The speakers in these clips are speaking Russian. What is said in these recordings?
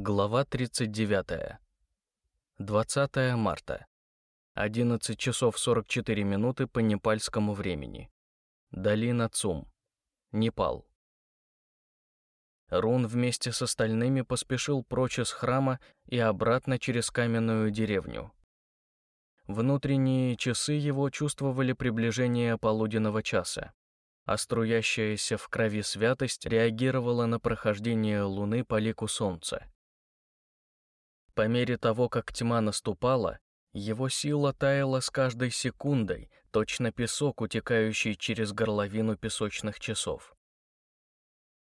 Глава 39. 20 марта. 11 часов 44 минуты по непальскому времени. Долина Цум. Непал. Рун вместе с остальными поспешил прочь из храма и обратно через каменную деревню. Внутренние часы его чувствовали приближение полуденного часа а струящаяся в крови святость реагировала на прохождение луны по лику солнца. По мере того, как тьма наступала, его сила таяла с каждой секундой, точно песок, утекающий через горловину песочных часов.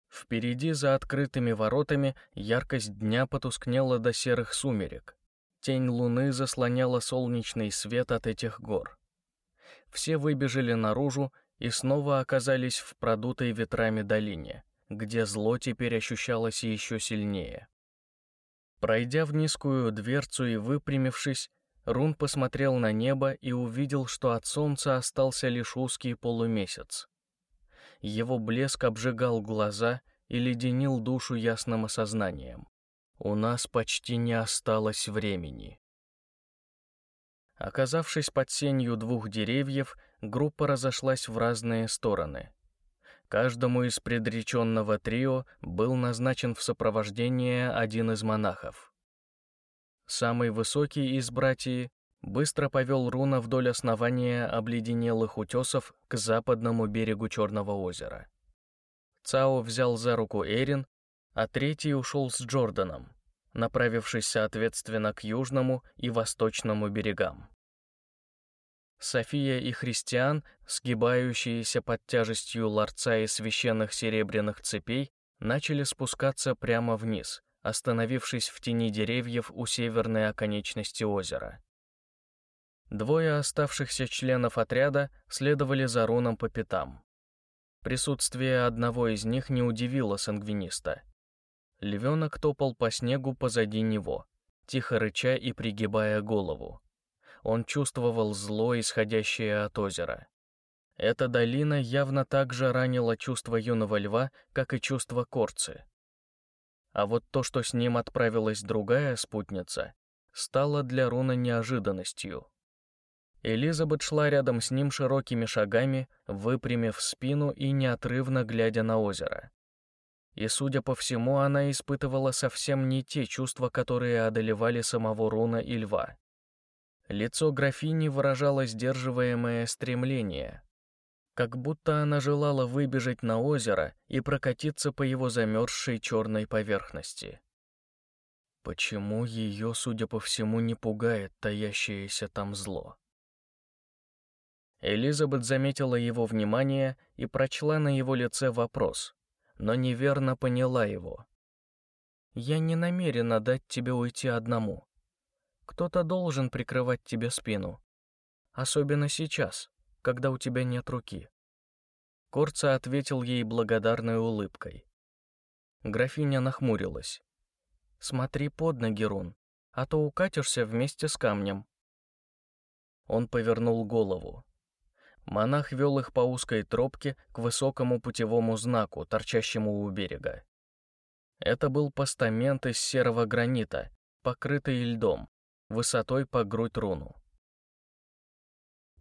Впереди, за открытыми воротами, яркость дня потускнела до серых сумерек. Тень луны заслоняла солнечный свет от этих гор. Все выбежали наружу и снова оказались в продутой ветрами долине, где зло теперь ощущалось еще сильнее. Пройдя в низкую дверцу и выпрямившись, Рун посмотрел на небо и увидел, что от солнца остался лишь узкий полумесяц. Его блеск обжигал глаза и леденил душу ясным осознанием. У нас почти не осталось времени. Оказавшись под сенью двух деревьев, группа разошлась в разные стороны. Каждому из предреченного трио был назначен в сопровождение один из монахов. Самый высокий из братьев быстро повел Руна вдоль основания обледенелых утесов к западному берегу Черного озера. Цао взял за руку Эрин, а третий ушел с Джорданом, направившись соответственно к южному и восточному берегам. София и христиан, сгибающиеся под тяжестью ларца и священных серебряных цепей, начали спускаться прямо вниз, остановившись в тени деревьев у северной оконечности озера. Двое оставшихся членов отряда следовали за руном по пятам. Присутствие одного из них не удивило сангвиниста. Львенок топал по снегу позади него, тихо рыча и пригибая голову. Он чувствовал зло, исходящее от озера. Эта долина явно так же ранила чувство юного льва, как и чувство корцы. А вот то, что с ним отправилась другая спутница, стало для Руна неожиданностью. Элизабет шла рядом с ним широкими шагами, выпрямив спину и неотрывно глядя на озеро. И, судя по всему, она испытывала совсем не те чувства, которые одолевали самого Руна и Льва. Лицо графини выражало сдерживаемое стремление, как будто она желала выбежать на озеро и прокатиться по его замерзшей черной поверхности. Почему ее, судя по всему, не пугает таящееся там зло? Элизабет заметила его внимание и прочла на его лице вопрос, но неверно поняла его. «Я не намерена дать тебе уйти одному. Кто-то должен прикрывать тебе спину. Особенно сейчас, когда у тебя нет руки». Корца ответил ей благодарной улыбкой. Графиня нахмурилась. «Смотри под ноги, Рун, а то укатишься вместе с камнем». Он повернул голову. Монах вел их по узкой тропке к высокому путевому знаку, торчащему у берега. Это был постамент из серого гранита, покрытый льдом, высотой по грудь руну.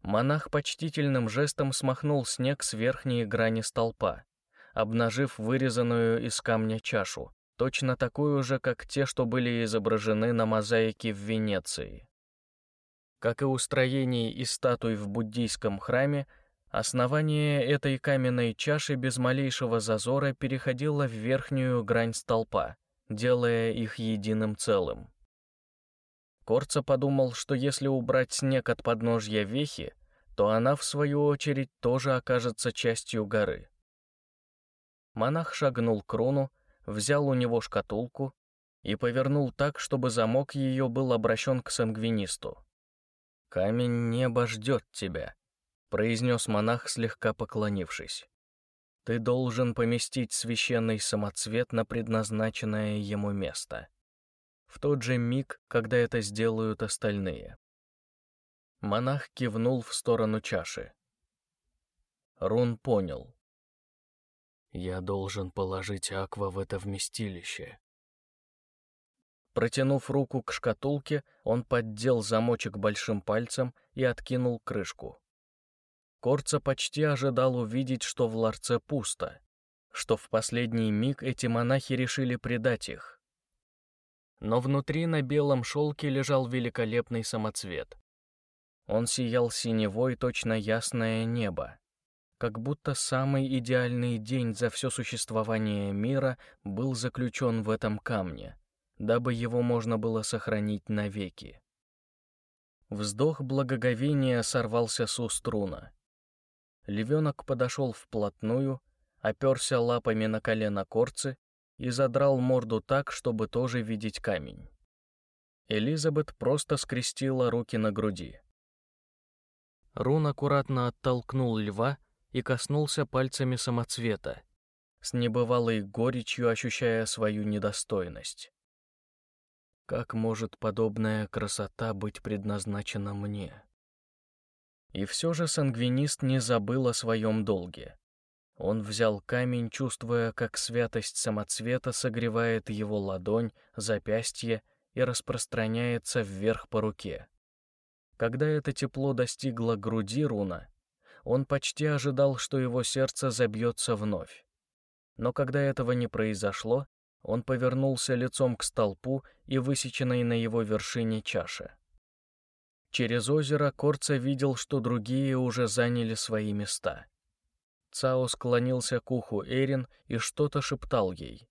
Монах почтительным жестом смахнул снег с верхней грани столпа, обнажив вырезанную из камня чашу, точно такую же, как те, что были изображены на мозаике в Венеции. Как и у строений и статуй в буддийском храме, основание этой каменной чаши без малейшего зазора переходило в верхнюю грань столпа, делая их единым целым. Корца подумал, что если убрать снег от подножья вехи, то она, в свою очередь, тоже окажется частью горы. Монах шагнул к руну, взял у него шкатулку и повернул так, чтобы замок ее был обращен к сангвинисту. «Камень неба ждет тебя», — произнес монах, слегка поклонившись. «Ты должен поместить священный самоцвет на предназначенное ему место» в тот же миг, когда это сделают остальные. Монах кивнул в сторону чаши. Рун понял. «Я должен положить Аква в это вместилище», Протянув руку к шкатулке, он поддел замочек большим пальцем и откинул крышку. Корца почти ожидал увидеть, что в ларце пусто, что в последний миг эти монахи решили предать их. Но внутри на белом шелке лежал великолепный самоцвет. Он сиял синевой точно ясное небо, как будто самый идеальный день за все существование мира был заключен в этом камне — дабы его можно было сохранить навеки. Вздох благоговения сорвался с уст руна. Львенок подошел вплотную, оперся лапами на колено корцы и задрал морду так, чтобы тоже видеть камень. Элизабет просто скрестила руки на груди. Рун аккуратно оттолкнул льва и коснулся пальцами самоцвета, с небывалой горечью ощущая свою недостойность. Как может подобная красота быть предназначена мне? И все же сангвинист не забыл о своем долге. Он взял камень, чувствуя, как святость самоцвета согревает его ладонь, запястье и распространяется вверх по руке. Когда это тепло достигло груди руна, он почти ожидал, что его сердце забьется вновь. Но когда этого не произошло, он повернулся лицом к столпу и высеченной на его вершине чаше. Через озеро Корца видел, что другие уже заняли свои места. Цао склонился к уху Эрин и что-то шептал ей.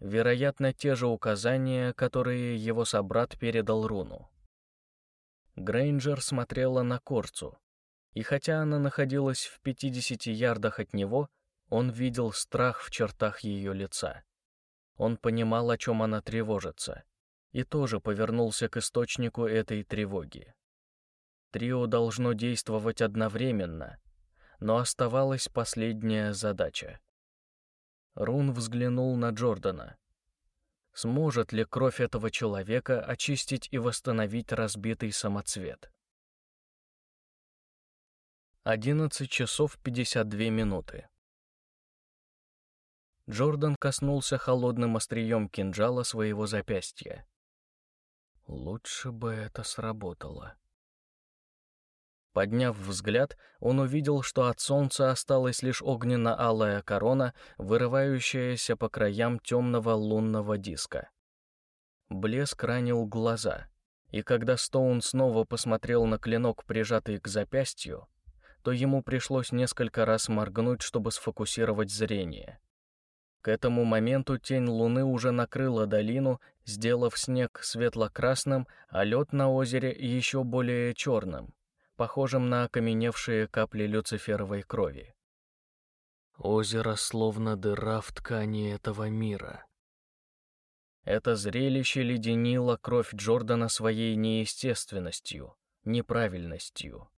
Вероятно, те же указания, которые его собрат передал Руну. Грейнджер смотрела на Корцу, и хотя она находилась в 50 ярдах от него, он видел страх в чертах ее лица. Он понимал, о чем она тревожится, и тоже повернулся к источнику этой тревоги. Трио должно действовать одновременно, но оставалась последняя задача. Рун взглянул на Джордана. Сможет ли кровь этого человека очистить и восстановить разбитый самоцвет? 11 часов 52 минуты. Джордан коснулся холодным острием кинжала своего запястья. Лучше бы это сработало. Подняв взгляд, он увидел, что от солнца осталась лишь огненно-алая корона, вырывающаяся по краям темного лунного диска. Блеск ранил глаза, и когда Стоун снова посмотрел на клинок, прижатый к запястью, то ему пришлось несколько раз моргнуть, чтобы сфокусировать зрение. К этому моменту тень луны уже накрыла долину, сделав снег светло-красным, а лед на озере еще более черным, похожим на окаменевшие капли люциферовой крови. Озеро словно дыра в ткани этого мира. Это зрелище леденило кровь Джордана своей неестественностью, неправильностью.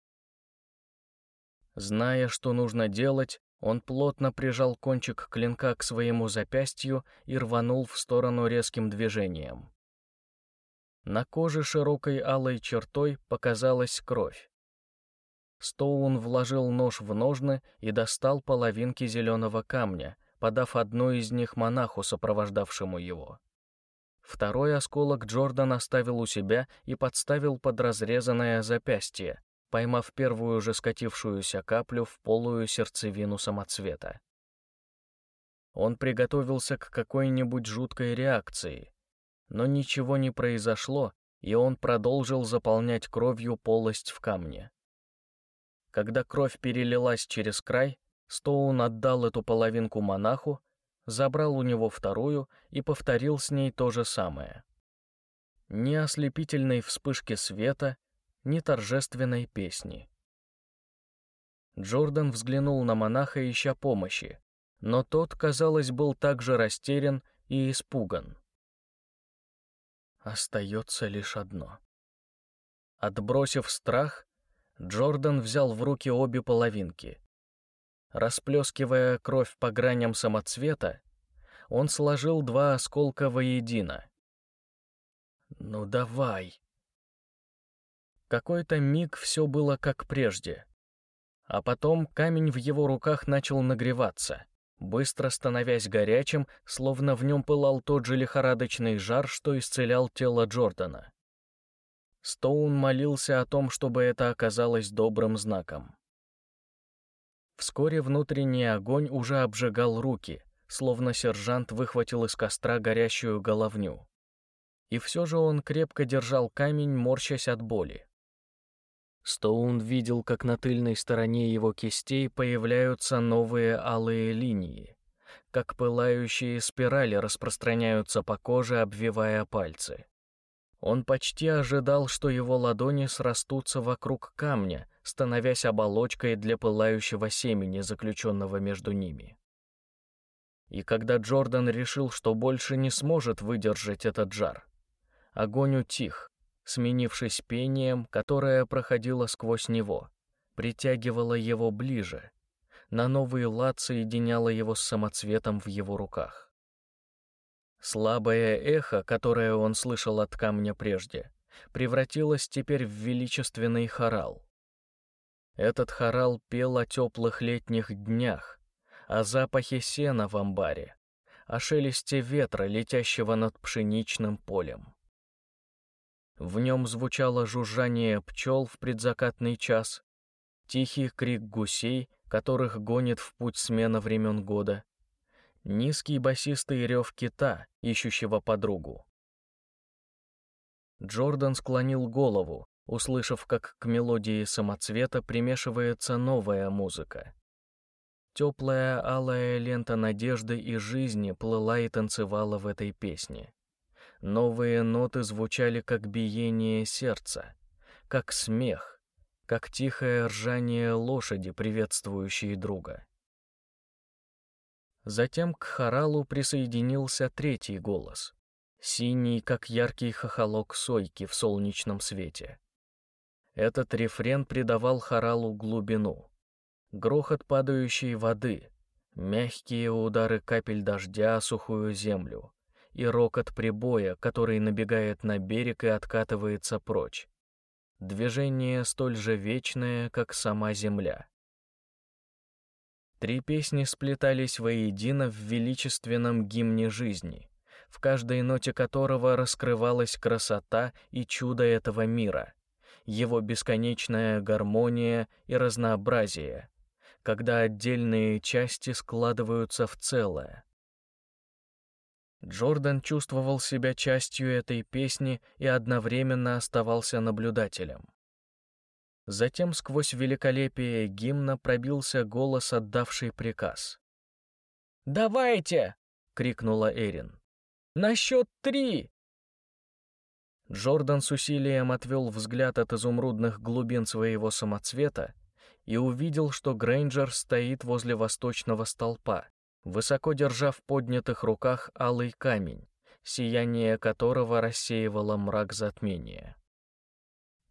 Зная, что нужно делать, он плотно прижал кончик клинка к своему запястью и рванул в сторону резким движением. На коже широкой алой чертой показалась кровь. Стоун вложил нож в ножны и достал половинки зеленого камня, подав одну из них монаху, сопровождавшему его. Второй осколок Джордан оставил у себя и подставил под разрезанное запястье, поймав первую же скатившуюся каплю в полую сердцевину самоцвета. Он приготовился к какой-нибудь жуткой реакции, но ничего не произошло, и он продолжил заполнять кровью полость в камне. Когда кровь перелилась через край, Стоун отдал эту половинку монаху, забрал у него вторую и повторил с ней то же самое. Ни ослепительной вспышки света, ни торжественной песни. Джордан взглянул на монаха, ища помощи, но тот, казалось, был также растерян и испуган. Остается лишь одно. Отбросив страх, Джордан взял в руки обе половинки. Расплескивая кровь по граням самоцвета, он сложил два осколка воедино. «Ну давай!» Какой-то миг все было как прежде. А потом камень в его руках начал нагреваться. быстро становясь горячим, словно в нем пылал тот же лихорадочный жар, что исцелял тело Джордана. Стоун молился о том, чтобы это оказалось добрым знаком. Вскоре внутренний огонь уже обжигал руки, словно сержант выхватил из костра горящую головню. И все же он крепко держал камень, морщась от боли. Стоун видел, как на тыльной стороне его кистей появляются новые алые линии, как пылающие спирали распространяются по коже, обвивая пальцы. Он почти ожидал, что его ладони срастутся вокруг камня, становясь оболочкой для пылающего семени, заключенного между ними. И когда Джордан решил, что больше не сможет выдержать этот жар, огонь утих, сменившись пением, которое проходило сквозь него, притягивало его ближе, на новый лад соединяло его с самоцветом в его руках. Слабое эхо, которое он слышал от камня прежде, превратилось теперь в величественный хорал. Этот хорал пел о теплых летних днях, о запахе сена в амбаре, о шелесте ветра, летящего над пшеничным полем. В нем звучало жужжание пчел в предзакатный час, тихий крик гусей, которых гонит в путь смена времен года, низкий басистый рев кита, ищущего подругу. Джордан склонил голову, услышав, как к мелодии самоцвета примешивается новая музыка. Теплая алая лента надежды и жизни плыла и танцевала в этой песне. Новые ноты звучали как биение сердца, как смех, как тихое ржание лошади, приветствующей друга. Затем к хоралу присоединился третий голос, синий, как яркий хохолок сойки в солнечном свете. Этот рефрен придавал хоралу глубину. Грохот падающей воды, мягкие удары капель дождя о сухую землю, и рокот прибоя, который набегает на берег и откатывается прочь. Движение столь же вечное, как сама земля. Три песни сплетались воедино в величественном гимне жизни, в каждой ноте которого раскрывалась красота и чудо этого мира, его бесконечная гармония и разнообразие, когда отдельные части складываются в целое, Джордан чувствовал себя частью этой песни и одновременно оставался наблюдателем. Затем сквозь великолепие гимна пробился голос, отдавший приказ. «Давайте!» — крикнула Эрин. «На счет три!» Джордан с усилием отвел взгляд от изумрудных глубин своего самоцвета и увидел, что Грейнджер стоит возле восточного столпа, высоко держа в поднятых руках алый камень, сияние которого рассеивало мрак затмения.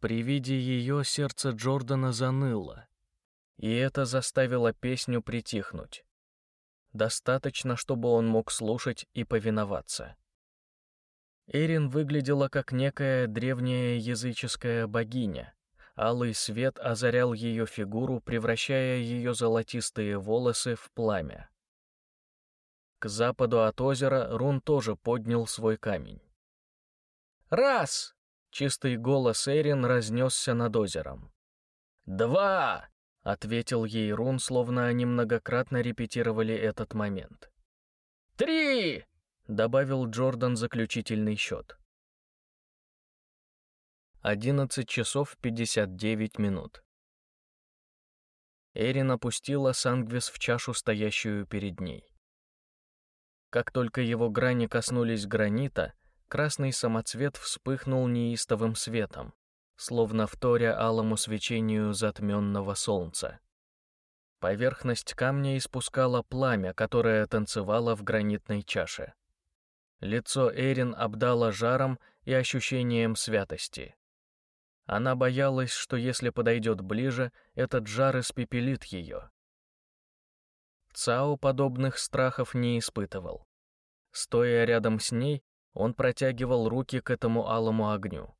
При виде ее сердце Джордана заныло, и это заставило песню притихнуть. Достаточно, чтобы он мог слушать и повиноваться. Эрин выглядела как некая древняя языческая богиня. Алый свет озарял ее фигуру, превращая ее золотистые волосы в пламя. К западу от озера Рун тоже поднял свой камень. «Раз!» — чистый голос Эрин разнесся над озером. «Два!» — ответил ей Рун, словно они многократно репетировали этот момент. «Три!» — добавил Джордан заключительный счет. Одиннадцать часов пятьдесят девять минут. Эрин опустила Сангвис в чашу, стоящую перед ней. Как только его грани коснулись гранита, красный самоцвет вспыхнул неистовым светом, словно вторя алому свечению затменного солнца. Поверхность камня испускала пламя, которое танцевало в гранитной чаше. Лицо Эрин обдало жаром и ощущением святости. Она боялась, что если подойдет ближе, этот жар испепелит ее. Цао подобных страхов не испытывал. Стоя рядом с ней, он протягивал руки к этому алому огню.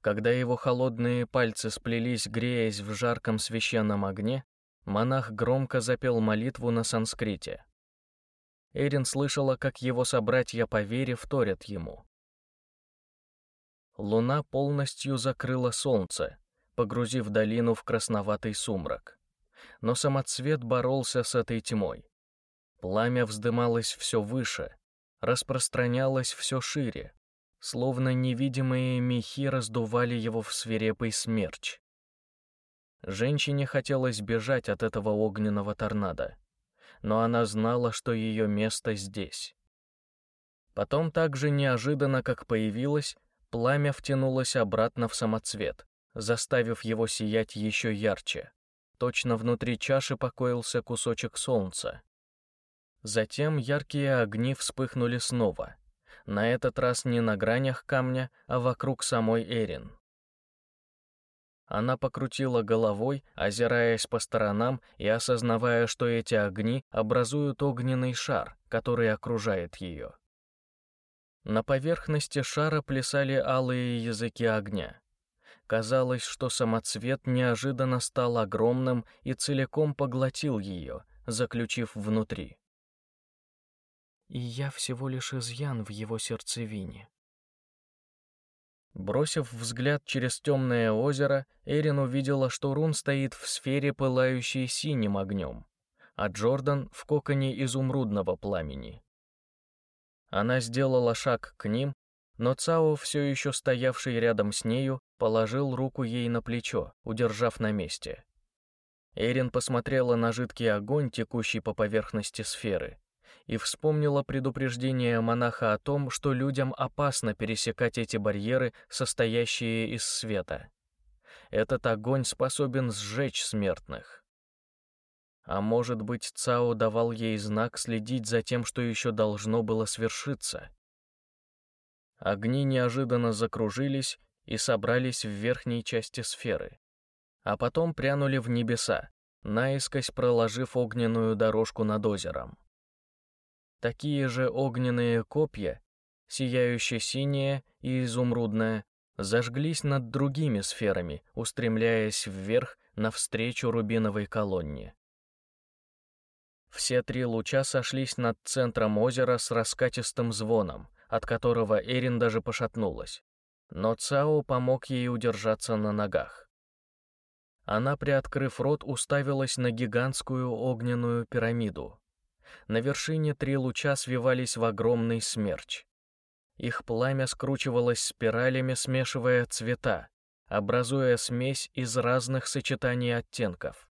Когда его холодные пальцы сплелись, греясь в жарком священном огне, Монах громко запел молитву на санскрите. Эрин слышала, как его собратья по вере вторят ему. Луна полностью закрыла солнце, погрузив долину в красноватый сумрак. Но самоцвет боролся с этой тьмой. Пламя вздымалось все выше, распространялось все шире, словно невидимые мехи раздували его в свирепый смерч. Женщине хотелось бежать от этого огненного торнадо, но она знала, что ее место здесь. Потом так же неожиданно, как появилось, пламя втянулось обратно в самоцвет, заставив его сиять еще ярче. Точно внутри чаши покоился кусочек солнца. Затем яркие огни вспыхнули снова, на этот раз не на гранях камня, а вокруг самой Эрин. Она покрутила головой, озираясь по сторонам и осознавая, что эти огни образуют огненный шар, который окружает ее. На поверхности шара плясали алые языки огня. Казалось, что самоцвет неожиданно стал огромным и целиком поглотил ее, заключив внутри. И я всего лишь изъян в его сердцевине. Бросив взгляд через темное озеро, Эрин увидела, что Рун стоит в сфере, пылающей синим огнем, а Джордан — в коконе изумрудного пламени. Она сделала шаг к ним, но Цао, все еще стоявший рядом с нею, положил руку ей на плечо, удержав на месте. Эрин посмотрела на жидкий огонь, текущий по поверхности сферы, и вспомнила предупреждение монаха о том, что людям опасно пересекать эти барьеры, состоящие из света. Этот огонь способен сжечь смертных. А может быть, Цао давал ей знак следить за тем, что еще должно было свершиться. Огни неожиданно закружились и собрались в верхней части сферы, а потом прянули в небеса, наискось проложив огненную дорожку над озером. Такие же огненные копья, сияющие синее и изумрудное, зажглись над другими сферами, устремляясь вверх навстречу рубиновой колонне. Все три луча сошлись над центром озера с раскатистым звоном, от которого Эрин даже пошатнулась. Но Цао помог ей удержаться на ногах. Она, приоткрыв рот, уставилась на гигантскую огненную пирамиду, на вершине три луча свивались в огромный смерч. Их пламя скручивалось спиралями, смешивая цвета, образуя смесь из разных сочетаний оттенков.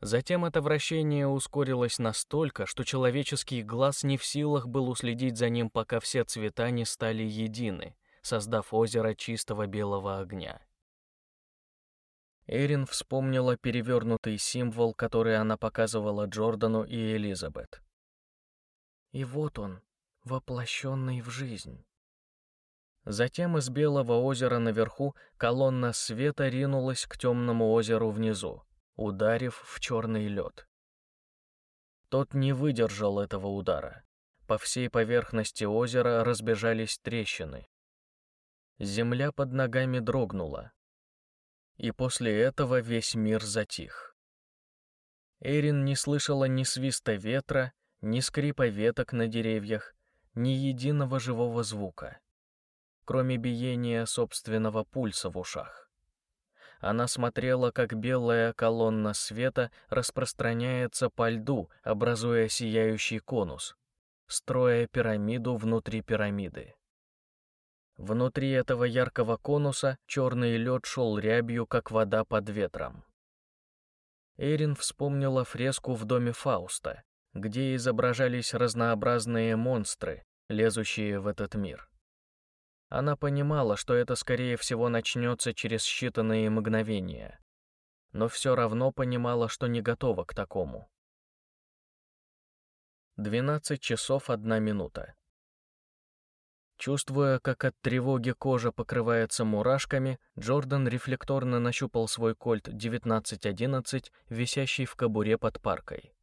Затем это вращение ускорилось настолько, что человеческий глаз не в силах был уследить за ним, пока все цвета не стали едины, создав озеро чистого белого огня. Эрин вспомнила перевернутый символ, который она показывала Джордану и Элизабет. И вот он, воплощенный в жизнь. Затем из белого озера наверху колонна света ринулась к темному озеру внизу, ударив в черный лед. Тот не выдержал этого удара. По всей поверхности озера разбежались трещины. Земля под ногами дрогнула, и после этого весь мир затих. Эрин не слышала ни свиста ветра, ни скрипа веток на деревьях, ни единого живого звука, кроме биения собственного пульса в ушах. Она смотрела, как белая колонна света распространяется по льду, образуя сияющий конус, строя пирамиду внутри пирамиды. Внутри этого яркого конуса черный лед шел рябью, как вода под ветром. Эрин вспомнила фреску в доме Фауста, где изображались разнообразные монстры, лезущие в этот мир. Она понимала, что это, скорее всего, начнется через считанные мгновения, но все равно понимала, что не готова к такому. 12 часов 1 минута. Чувствуя, как от тревоги кожа покрывается мурашками, Джордан рефлекторно нащупал свой кольт 1911, висящий в кобуре под паркой.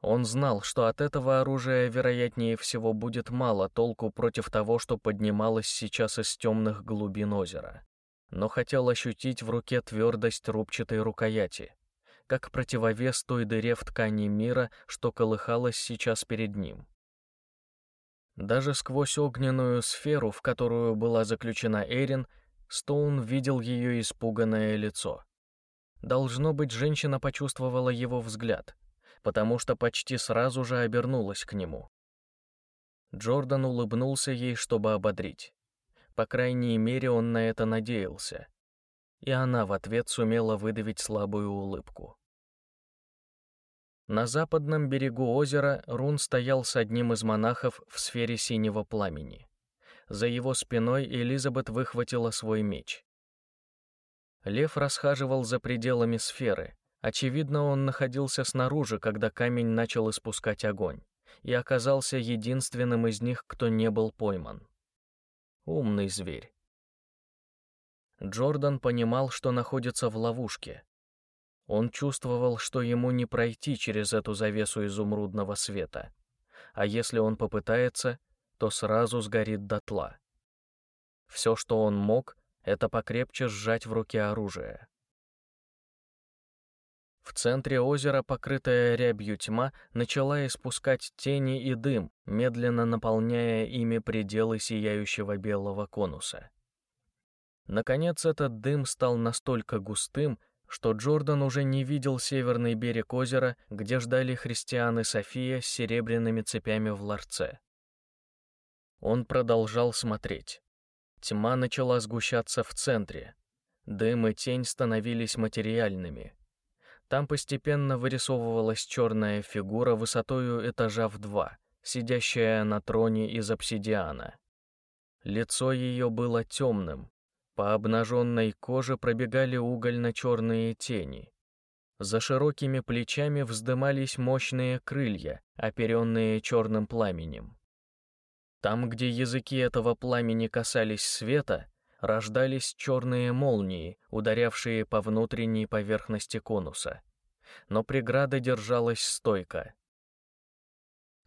Он знал, что от этого оружия, вероятнее всего, будет мало толку против того, что поднималось сейчас из темных глубин озера. Но хотел ощутить в руке твердость рубчатой рукояти, как противовес той дыре в ткани мира, что колыхалась сейчас перед ним. Даже сквозь огненную сферу, в которую была заключена Эрин, Стоун видел ее испуганное лицо. Должно быть, женщина почувствовала его взгляд, потому что почти сразу же обернулась к нему. Джордан улыбнулся ей, чтобы ободрить. По крайней мере, он на это надеялся. И она в ответ сумела выдавить слабую улыбку. На западном берегу озера Рун стоял с одним из монахов в сфере синего пламени. За его спиной Элизабет выхватила свой меч. Лев расхаживал за пределами сферы. Очевидно, он находился снаружи, когда камень начал испускать огонь, и оказался единственным из них, кто не был пойман. Умный зверь. Джордан понимал, что находится в ловушке, он чувствовал, что ему не пройти через эту завесу изумрудного света, а если он попытается, то сразу сгорит дотла. Все, что он мог, это покрепче сжать в руке оружие. В центре озера, покрытая рябью тьма, начала испускать тени и дым, медленно наполняя ими пределы сияющего белого конуса. Наконец этот дым стал настолько густым, что Джордан уже не видел северный берег озера, где ждали христианы София с серебряными цепями в ларце. Он продолжал смотреть. Тьма начала сгущаться в центре. Дым и тень становились материальными. Там постепенно вырисовывалась черная фигура высотою этажа в два, сидящая на троне из обсидиана. Лицо ее было темным, по обнаженной коже пробегали угольно-черные тени. За широкими плечами вздымались мощные крылья, оперенные черным пламенем. Там, где языки этого пламени касались света, рождались черные молнии, ударявшие по внутренней поверхности конуса. Но преграда держалась стойко.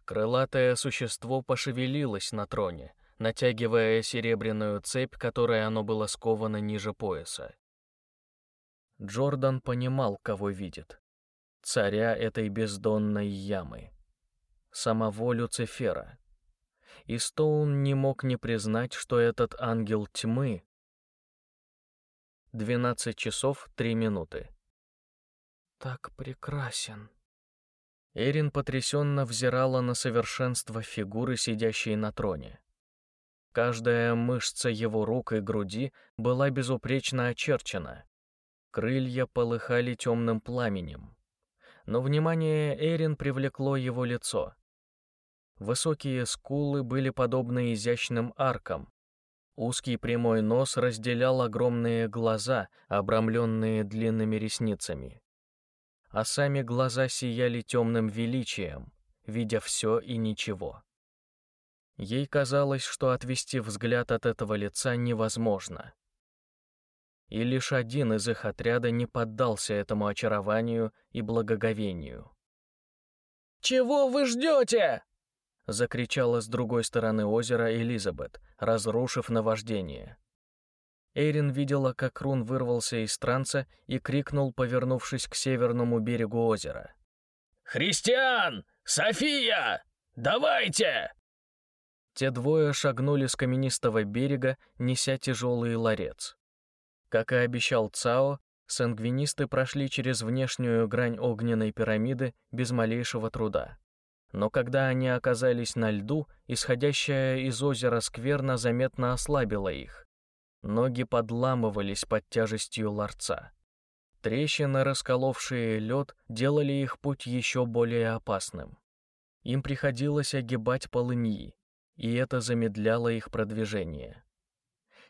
Крылатое существо пошевелилось на троне, натягивая серебряную цепь, которой оно было сковано ниже пояса. Джордан понимал, кого видит. Царя этой бездонной ямы. Самого Люцифера. И Стоун не мог не признать, что этот ангел тьмы... 12 часов 3 минуты. Так прекрасен. Эрин потрясенно взирала на совершенство фигуры, сидящей на троне. Каждая мышца его рук и груди была безупречно очерчена. Крылья полыхали темным пламенем. Но внимание Эрин привлекло его лицо. Высокие скулы были подобны изящным аркам. Узкий прямой нос разделял огромные глаза, обрамленные длинными ресницами. А сами глаза сияли темным величием, видя все и ничего. Ей казалось, что отвести взгляд от этого лица невозможно. И лишь один из их отряда не поддался этому очарованию и благоговению. «Чего вы ждете?» — закричала с другой стороны озера Элизабет, разрушив наваждение. Эйрин видела, как Рун вырвался из транса и крикнул, повернувшись к северному берегу озера. «Христиан! София! Давайте!» Те двое шагнули с каменистого берега, неся тяжелый ларец. Как и обещал Цао, сангвинисты прошли через внешнюю грань огненной пирамиды без малейшего труда. Но когда они оказались на льду, исходящая из озера скверна заметно ослабила их. Ноги подламывались под тяжестью ларца. Трещины, расколовшие лед, делали их путь еще более опасным. Им приходилось огибать полыньи, и это замедляло их продвижение.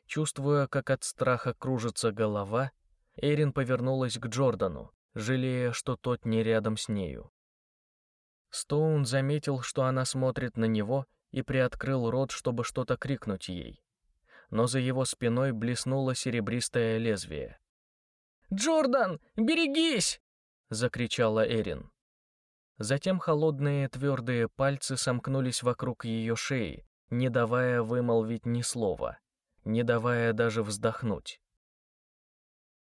Чувствуя, как от страха кружится голова, Эрин повернулась к Джордану, жалея, что тот не рядом с нею. Стоун заметил, что она смотрит на него, и приоткрыл рот, чтобы что-то крикнуть ей. Но за его спиной блеснуло серебристое лезвие. «Джордан, берегись!» — закричала Эрин. Затем холодные твердые пальцы сомкнулись вокруг ее шеи, не давая вымолвить ни слова, не давая даже вздохнуть.